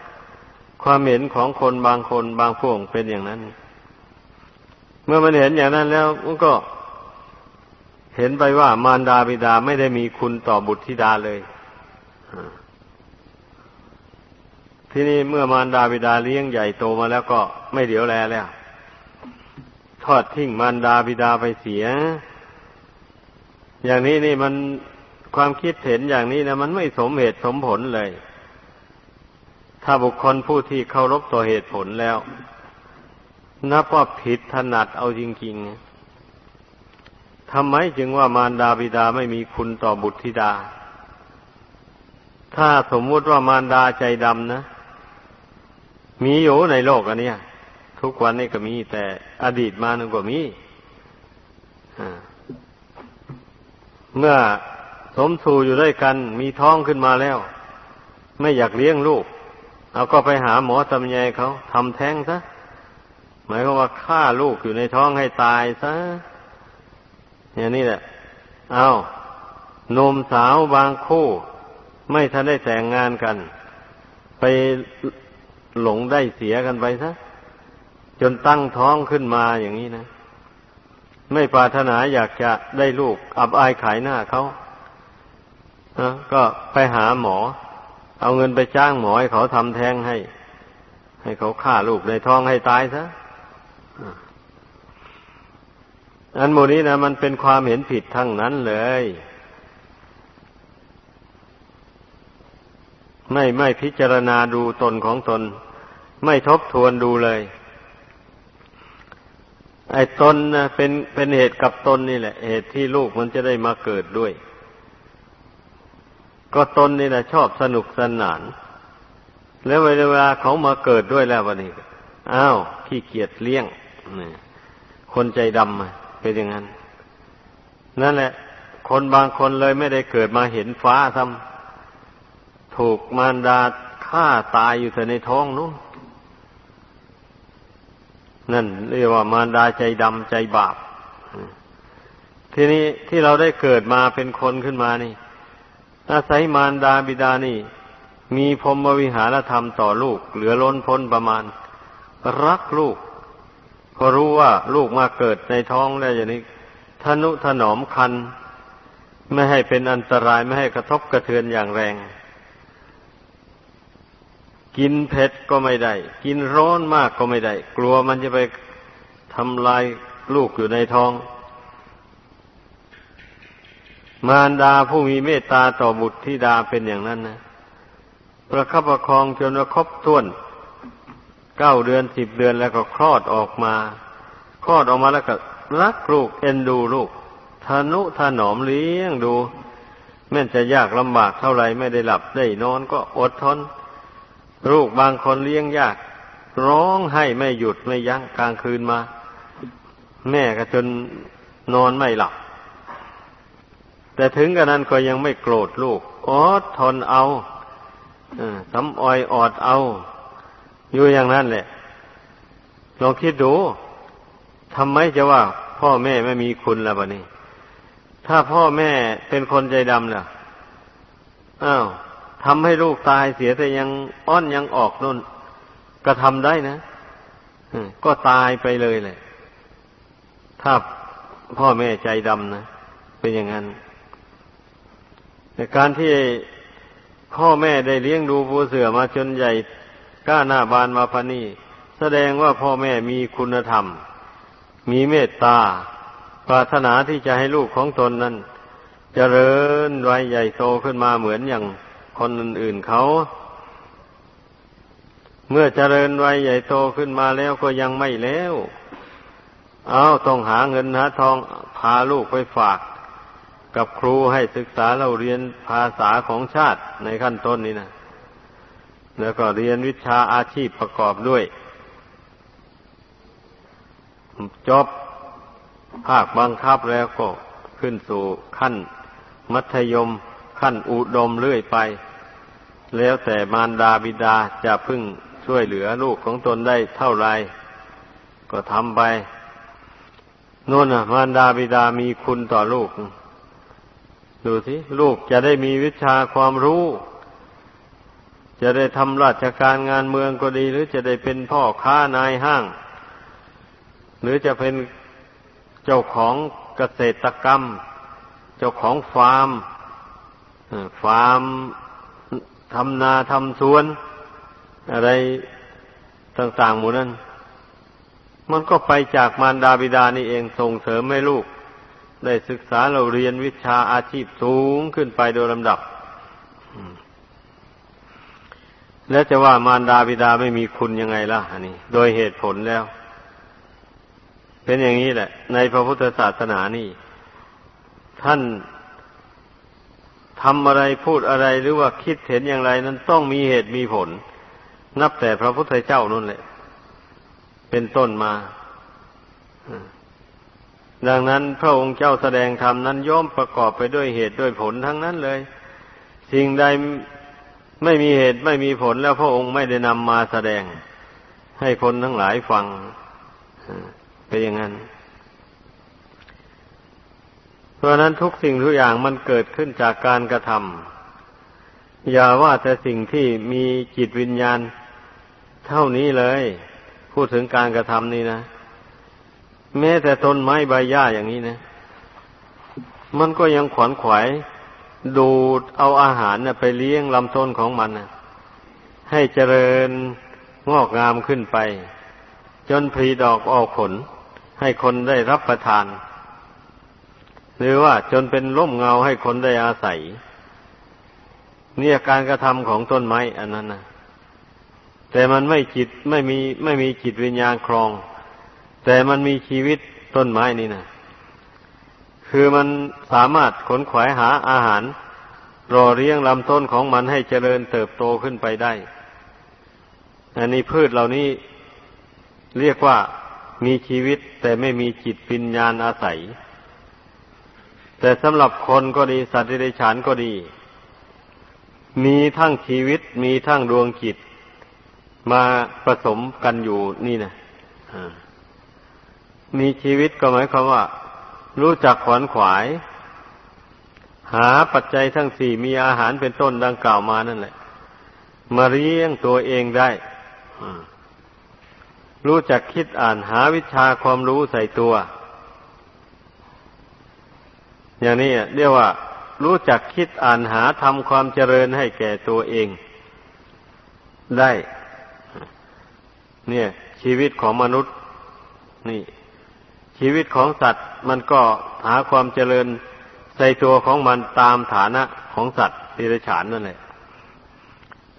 ความเห็นของคนบางคนบางพวกเป็นอย่างนั้น เมื่อมันเห็นอย่างนั้นแล้วมันก็เห็นไปว่ามารดาบิดาไม่ได้มีคุณต่อบุตรธิดาเลยที่นี่เมื่อมารดาบิดาเลี้ยงใหญ่โตมาแล้วก็ไม่เดี๋ยวแลแล้ว ทอดทิ้งมารดาบิดาไปเสีย อย่างนี้นี่มันความคิดเห็นอย่างนี้นะมันไม่สมเหตุสมผลเลย ถ้าบุคคลผู้ที่เคารพต่อเหตุผลแล้ว นับว่าผิดถนัดเอาจริงๆทำไมจึงว่ามารดาบิดาไม่มีคุณต่อบุตรธิดา ถ้าสมมุติว่ามารดาใจดำนะ มีอยู่ในโลกอันนี้ทุกวันนี้ก็มีแต่อดีตมานึงก็มีเมื่อสมสู่อยู่ด้วยกัน มีท้องขึ้นมาแล้ว ไม่อยากเลี้ยงลูก เอาก็ไปหาหมอตำแยเขาทำแท้งซะหมายความว่าฆ่าลูกอยู่ในท้องให้ตายซะอย่างนี้แหละ เอานมสาวบางคู่ ไม่ทันได้แต่งงานกัน ไปหลงได้เสียกันไปซะจนตั้งท้องขึ้นมาอย่างนี้นะ ไม่ปรารถนาอยากจะได้ลูก อับอายขายหน้าเขาก็ไปหาหมอ เอาเงินไปจ้างหมอให้เขาทำแท้งให้ ให้เขาฆ่าลูกในท้องให้ตายซะอันโมนี้นะมันเป็นความเห็นผิดทั้งนั้นเลย ไม่ไม่พิจารณาดูตนของตน ไม่ทบทวนดูเลย ไอ้ตนนะเป็นเป็นเหตุกับตนนี่แหละ เหตุที่ลูกมันจะได้มาเกิดด้วย ก็ตนนี่แหละชอบสนุกสนาน แล้วเวลาเขามาเกิดด้วยแล้ววันนี้อ้าวขี้เกียจเลี้ยงคนใจดำเป็นอย่างนั้น นั่นแหละ คนบางคนเลยไม่ได้เกิดมาเห็นฟ้าทำถูกมารดาฆ่าตายอยู่แต่ในท้องนู้นนั่นเรียกว่ามารดาใจดำใจบาปทีนี้ที่เราได้เกิดมาเป็นคนขึ้นมานี่ อาศัยมารดาบิดานี่ มีพรมวิหารธรรมต่อลูก เหลือล้นพ้นประมาณ รักลูกพอรู้ว่าลูกมาเกิดในท้องแล้วอย่างนี้ทนุถนอมคัน ไม่ให้เป็นอันตรายไม่ให้กระทบกระเทือนอย่างแรง กินเผ็ดก็ไม่ได้ กินร้อนมากก็ไม่ได้ กลัวมันจะไปทำลายลูกอยู่ในท้อง มารดาผู้มีเมตตาต่อบุตรธิดาเป็นอย่างนั้นนะ ประคับประคองจนวครบถ้วนเก้าเดือนสิบเดือนแล้วก็คลอดออกมา คลอดออกมาแล้วก็รักลูกเอ็นดูลูกทนุถนอมเลี้ยงดู แม้จะยากลำบากเท่าไรไม่ได้หลับได้นอนก็อดทน ลูกบางคนเลี้ยงยาก ร้องให้ไม่หยุดไม่ยั้งกลางคืนมา แม่ก็จนนอนไม่หลับ แต่ถึงกระนั้นก็ยังไม่โกรธลูกอดทนเอาสำออยอดเอา อยู่อย่างนั้นแหละลองคิดดูทำไมจะว่า พ่อแม่ไม่มีคุณล่ะบะนี้ถ้าพ่อแม่เป็นคนใจดำล่ะอ้าวทำให้ลูกตายเสียแต่ยังอ้อนยังออกนู่นก็ทำได้นะก็ตายไปเลยแหละ ถ้าพ่อแม่ใจดำนะ เป็นอย่างนั้น แต่การที่พ่อแม่ได้เลี้ยงดูผู้เสือมาจนใหญ่ก้าหน้าบานมาพนี่แสดงว่าพ่อแม่มีคุณธรรม มีเมตตา ปรารถนาที่จะให้ลูกของตนนั้นจเจริญวัยใหญ่โตขึ้นมาเหมือนอย่างคนอื่นๆเขา เมื่อเจริญวัยใหญ่โตขึ้นมาแล้วก็ยังไม่แล้ว เอาต้องหาเงินหาทองพาลูกไปฝาก กับครูให้ศึกษาเราเรียนภาษาของชาติในขั้นต้นนี้นะแล้วก็เรียนวิชาอาชีพประกอบด้วย จบภาคบังคับแล้วก็ขึ้นสู่ขั้น มัธยมขั้นอุดมเรื่อยไป แล้วแต่มารดาบิดาจะพึ่งช่วยเหลือลูกของตนได้เท่าไร ก็ทำไปนู่นน่ะมารดาบิดามีคุณต่อลูก ดูสิลูกจะได้มีวิชาความรู้ จะได้ทำราชการงานเมืองก็ดี หรือจะได้เป็นพ่อค้านายห้าง หรือจะเป็นเจ้าของเกษตรกรรม เจ้าของฟาร์มฟาร์มทำนาทำสวน อะไรต่างๆหมู่นั้น มันก็ไปจากมารดาบิดานี่เองส่งเสริมให้ลูก ได้ศึกษาเราเรียนวิชาอาชีพสูงขึ้นไปโดยลำดับ แล้วจะว่ามารดาบิดาไม่มีคุณยังไงล่ะ อันนี้ โดยเหตุผลแล้ว เป็นอย่างนี้แหละ ในพระพุทธศาสนานี่ ท่านทำอะไรพูดอะไรหรือว่าคิดเห็นอย่างไร นั้นต้องมีเหตุมีผล นับแต่พระพุทธเจ้านั่นแหละ เป็นต้นมา ดังนั้นพระองค์เจ้าแสดงธรรมนั้นย่อมประกอบไปด้วยเหตุด้วยผลทั้งนั้นเลย สิ่งใดไม่มีเหตุไม่มีผลแล้วพระองค์ไม่ได้นำมาแสดง ให้คนทั้งหลายฟังเป็นอย่างนั้น เพราะนั้นทุกสิ่งทุกอย่างมันเกิดขึ้นจากการกระทำอย่าว่าแต่สิ่งที่มีจิตวิญญาณ เท่านี้เลย พูดถึงการกระทำนี่นะ แม้แต่ต้นไม้ใบหญ้าอย่างนี้นะ มันก็ยังขวนขวายดูดเอาอาหารนะไปเลี้ยงลำต้นของมันนะให้เจริญงอกงามขึ้นไป จนผลีดอกออกผล ให้คนได้รับประทาน หรือว่าจนเป็นร่มเงาให้คนได้อาศัย เนี่ยการกระทำของต้นไม้อันนั้นนะแต่มันไม่จิตไม่มีไม่มีจิตวิญญาณครอง แต่มันมีชีวิตต้นไม้นี่นะคือมันสามารถขนขวายหาอาหารรอเลี้ยงลำต้นของมันให้เจริญเติบโตขึ้นไปได้ อันนี้พืชเหล่านี้เรียกว่ามีชีวิตแต่ไม่มีจิตวิญญาณอาศัย แต่สำหรับคนก็ดีสัตว์ที่ได้ฉานก็ดี มีทั้งชีวิตมีทั้งดวงจิต มาผสมกันอยู่นี่นะ มีชีวิตก็หมายความว่า รู้จักขวนขวาย หาปัจจัยทั้งสี่มีอาหารเป็นต้นดังกล่าวมานั่นแหละ มาเลี้ยงตัวเองได้รู้จักคิดอ่านหาวิชาความรู้ใส่ตัว อย่างนี้เรียกว่า รู้จักคิดอ่านหาทำความเจริญให้แก่ตัวเองได้ เนี่ย ชีวิตของมนุษย์ นี่ ชีวิตของสัตว์มันก็หาความเจริญใส่ตัวของมันตามฐานะของสัตว์ดิเรกชันนั่นแหละ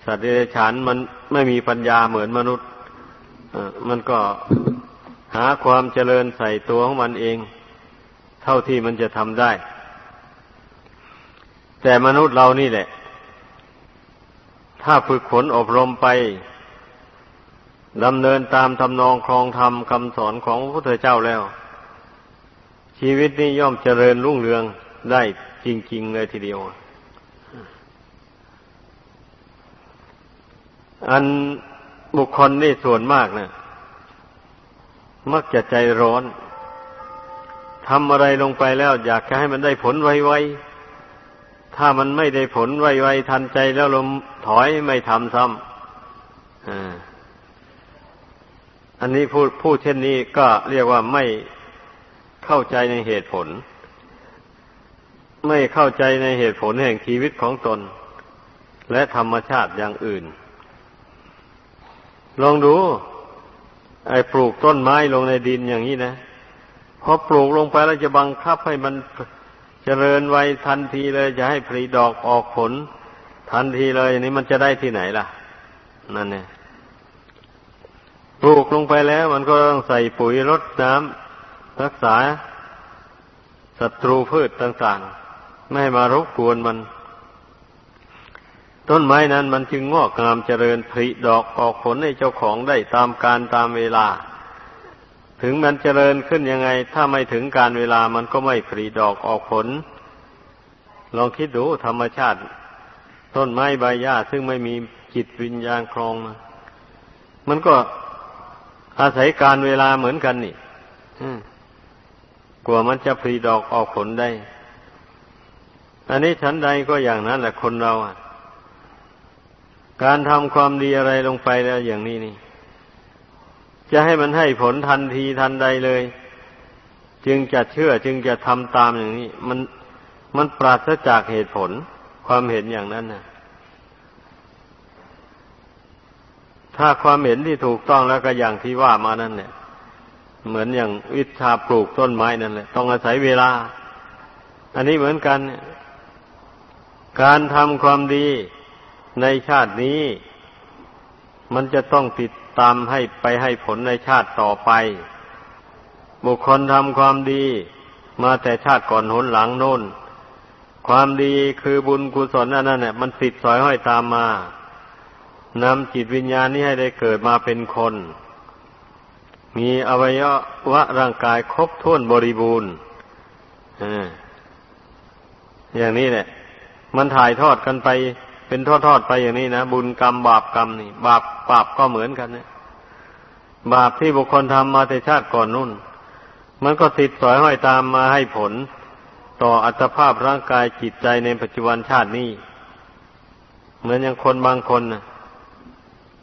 สัตว์ดิเรกชันมันไม่มีปัญญาเหมือนมนุษย์มันก็หาความเจริญใส่ตัวของมันเอง เท่าที่มันจะทำได้ แต่มนุษย์เรานี่แหละ ถ้าฝึกฝนอบรมไปดำเนินตามทำนองครองธรรมคำสอนของพระพุทธเจ้าแล้ว ชีวิตนี้ย่อมเจริญรุ่งเรืองได้จริง ๆ เลยทีเดียว อันบุคคลนี่ส่วนมากนะมักจะใจร้อนทำอะไรลงไปแล้ว อยากจะให้มันได้ผลไวๆ ถ้ามันไม่ได้ผลไวๆทันใจแล้วลมถอยไม่ทำซ้ำอันนี้พูดพูดเช่นนี้ก็เรียกว่าไม่ เข้าใจในเหตุผล ไม่เข้าใจในเหตุผลแห่งชีวิตของตน และธรรมชาติอย่างอื่น ลองดู ไอ้ปลูกต้นไม้ลงในดินอย่างนี้นะพอปลูกลงไปแล้วจะบังคับให้มันเจริญไวทันทีเลย จะให้ผลิดอกออกผล ทันทีเลยนี่มันจะได้ที่ไหนล่ะ นั่นเนี่ยปลูกลงไปแล้ว มันก็ต้องใส่ปุ๋ยรดน้ำ รักษาศัตรูพืชต่างๆ ไม่ให้มารบกวนมัน ต้นไม้นั้นมันจึงงอกงามเจริญผลิดอกออกผลให้เจ้าของได้ตามการตามเวลา ถึงมันเจริญขึ้นยังไง ถ้าไม่ถึงการเวลามันก็ไม่ผลิดอกออกผล ลองคิดดูธรรมชาติ ต้นไม้ใบหญ้าซึ่งไม่มีจิตวิญญาณครองมันก็อาศัยการเวลาเหมือนกันนี่ กว่ามันจะผลิดอกออกผลได้ อันนี้ฉันใดก็อย่างนั้นแหละคนเราอะ การทำความดีอะไรลงไปแล้วอย่างนี้นี่ จะให้มันให้ผลทันทีทันใดเลย จึงจะเชื่อจึงจะทำตามอย่างนี้ มันมันปราศจากเหตุผลความเห็นอย่างนั้นนะถ้าความเห็นที่ถูกต้องแล้วก็อย่างที่ว่ามานั่นเนี่ย เหมือนอย่างวิชาปลูกต้นไม้นั่นแหละ ต้องอาศัยเวลา อันนี้เหมือนกัน การทำความดีในชาตินี้ มันจะต้องติดตามให้ไปให้ผลในชาติต่อไป บุคคลทำความดีมาแต่ชาติก่อนหนหลังโน้น ความดีคือบุญกุศลนั่นเนี่ยมันติดสอยห้อยตามมานำจิตวิญญาณนี้ให้ได้เกิดมาเป็นคน มีอวัยวะร่างกายครบถ้วนบริบูรณ์อย่างนี้แหละ มันถ่ายทอดกันไป เป็นทอดๆไปอย่างนี้นะบุญกรรมบาปกรรมนี่ บาปบาปก็เหมือนกันนะบาปที่บุคคลทำมาแต่ชาติก่อนนู่น มันก็ติดสอยห้อยตามมาให้ผล ต่ออัตภาพร่างกายจิตใจในปัจจุบันชาตินี้ เหมือนอย่างคนบางคนนะ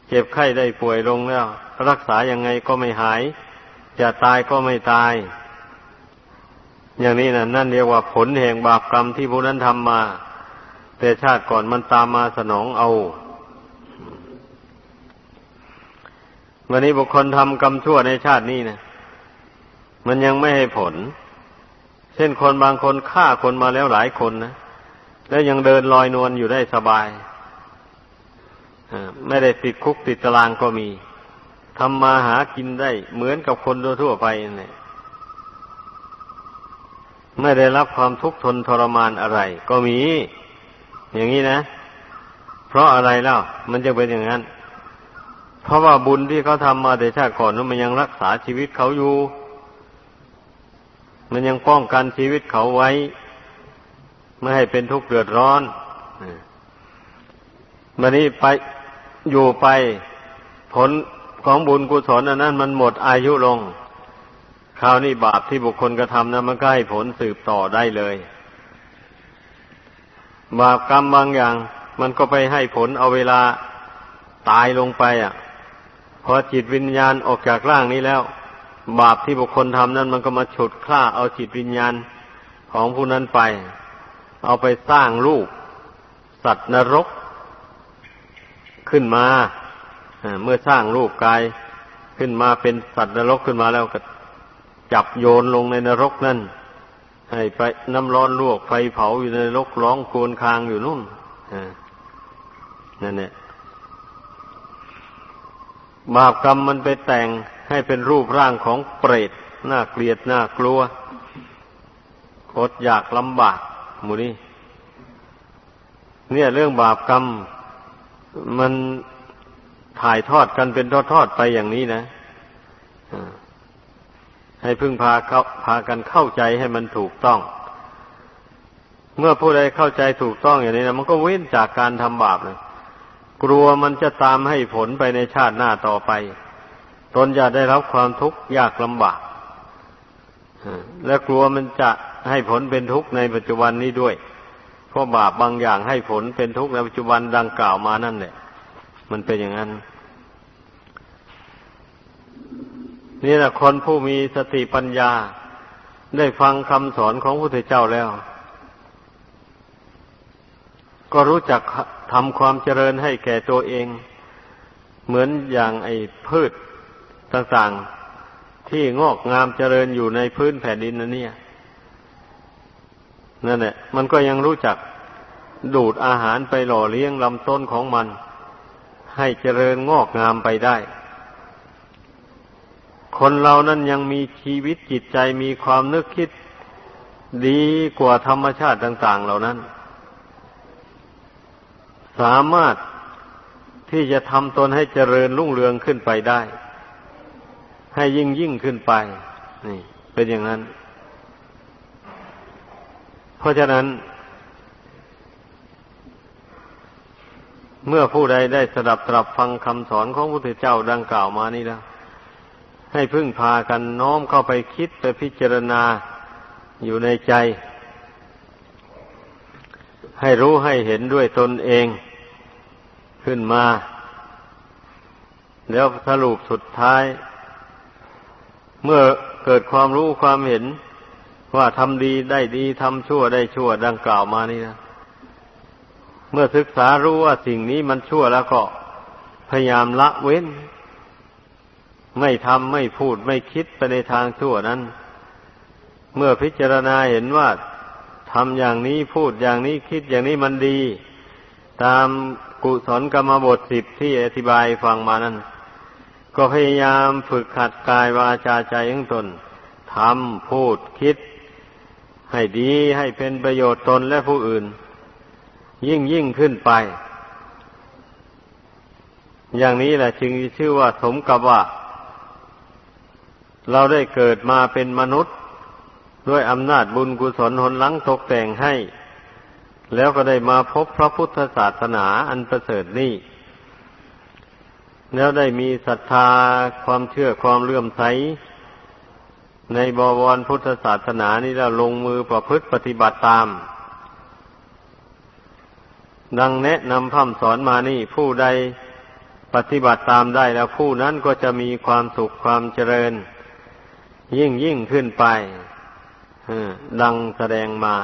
เจ็บไข้ได้ป่วยลงแล้ว รักษายังไงก็ไม่หาย จะตายก็ไม่ตาย อย่างนี้นะนั่นเรียกว่าผลแห่งบาปกรรมที่ผู้นั้นทำมา แต่ชาติก่อนมันตามมาสนองเอาวันนี้บุคคลทำกรรมชั่วในชาตินี้นะมันยังไม่ให้ผล เช่นคนบางคนฆ่าคนมาแล้วหลายคนนะแล้วยังเดินลอยนวลอยู่ได้สบายไม่ได้ติดคุกติดตารางก็มี ทำมาหากินได้เหมือนกับคนทั่วไปนี่ไม่ได้รับความทุกข์ทนทรมานอะไร ก็มี อย่างนี้นะ เพราะอะไรเล่ามันจะเป็นอย่างนั้น เพราะว่าบุญที่เขาทำมาแต่ชาติก่อนนั้นมันยังรักษาชีวิตเขาอยู่ มันยังป้องกันชีวิตเขาไว้ ไม่ให้เป็นทุกข์เดือดร้อนมันนี้ไปอยู่ไปผล ของบุญกุศลอันนั้นมันหมดอายุลง คราวนี้บาปที่บุคคลกระทำนั้นมันก็ให้ผลสืบต่อได้เลย บาปกรรมบางอย่าง มันก็ไปให้ผลเอาเวลาตายลงไปอะพอจิตวิญญาณออกจากร่างนี้แล้ว บาปที่บุคคลทำนั้นมันก็มาฉุดฆ่าเอาจิตวิญญาณของผู้นั้นไป เอาไปสร้างรูป สัตว์นรกขึ้นมา เมื่อสร้างรูปกายขึ้นมาเป็นสัตว์นรกขึ้นมาแล้วก็จับโยนลงในนรกนั่น ให้ไปน้ำร้อนลวกไฟเผาอยู่ในนรกร้องโควนคางอยู่นู่นนั่นเนี่ยบาปกรรมมันไปแต่งให้เป็นรูปร่างของเปรตน่าเกลียดน่ากลัวอดอยากลำบากหมูนี่เนี่ยเรื่องบาปกรรม มัน ถ่ายทอดกันเป็นทอดๆไปอย่างนี้นะให้พึ่งพาเขาพากันเข้าใจให้มันถูกต้อง เมื่อผู้ใดเข้าใจถูกต้องอย่างนี้นะมันก็เว้นจากการทำบาปเลยกลัวมันจะตามให้ผลไปในชาติหน้าต่อไป ตนจะได้รับความทุกข์ยากลำบากและกลัวมันจะให้ผลเป็นทุกข์ในปัจจุบันนี้ด้วยราะบาปบางอย่างให้ผลเป็นทุกข์ในปัจจุบันดังกล่าวมานั่นแหละ มันเป็นอย่างนั้น นี่แหละคนผู้มีสติปัญญา ได้ฟังคำสอนของพระพุทธเจ้าแล้ว ก็รู้จักทำความเจริญให้แก่ตัวเอง เหมือนอย่างไอ้พืชต่างๆ ที่งอกงามเจริญอยู่ในพื้นแผ่นดินนั่นเนี่ยนั่นแหละมันก็ยังรู้จักดูดอาหารไปหล่อเลี้ยงลำต้นของมัน ให้เจริญงอกงามไปได้ คนเรานั้นยังมีชีวิตจิตใจมีความนึกคิดดีกว่าธรรมชาติต่าง ๆ เหล่านั้น สามารถที่จะทำตนให้เจริญรุ่งเรืองขึ้นไปได้ ให้ยิ่งยิ่งขึ้นไป นี่ เป็นอย่างนั้น เพราะฉะนั้น เมื่อผู้ใดได้สดับตรับฟังคำสอนของพระพุทธเจ้าดังกล่าวมานี้แล้ว ให้พึ่งพากันน้อมเข้าไปคิดไปพิจารณาอยู่ในใจ ให้รู้ให้เห็นด้วยตนเองขึ้นมา แล้วสรุปสุดท้าย เมื่อเกิดความรู้ความเห็นว่าทำดีได้ดีทำชั่วได้ชั่วดังกล่าวมานี่นะ เมื่อศึกษารู้ว่าสิ่งนี้มันชั่วแล้วก็พยายามละเว้น ไม่ทำไม่พูดไม่คิดไปในทางชั่วนั้น เมื่อพิจารณาเห็นว่าทำอย่างนี้พูดอย่างนี้คิดอย่างนี้มันดี ตามกุศลกรรมบทสิบที่อธิบายฟังมานั้น ก็พยายามฝึกขัดกายวาจาใจของตนทำพูดคิด ให้ดีให้เป็นประโยชน์ตนและผู้อื่น ยิ่งยิ่งขึ้นไป อย่างนี้แหละจึงชื่อว่าสมกับว่า เราได้เกิดมาเป็นมนุษย์ ด้วยอำนาจบุญกุศลหนลังตกแต่งให้ แล้วก็ได้มาพบพระพุทธศาสนาอันประเสริฐนี้แล้วได้มีศรัทธาความเชื่อความเลื่อมใส ในบวรพุทธศาสนานี้แล้วลงมือประพฤติปฏิบัติตาม ดังแนะนำพร่ำสอนมานี่ ผู้ใดปฏิบัติตามได้แล้วผู้นั้นก็จะมีความสุขความเจริญ ยิ่งยิ่งขึ้นไปดังแสดงมา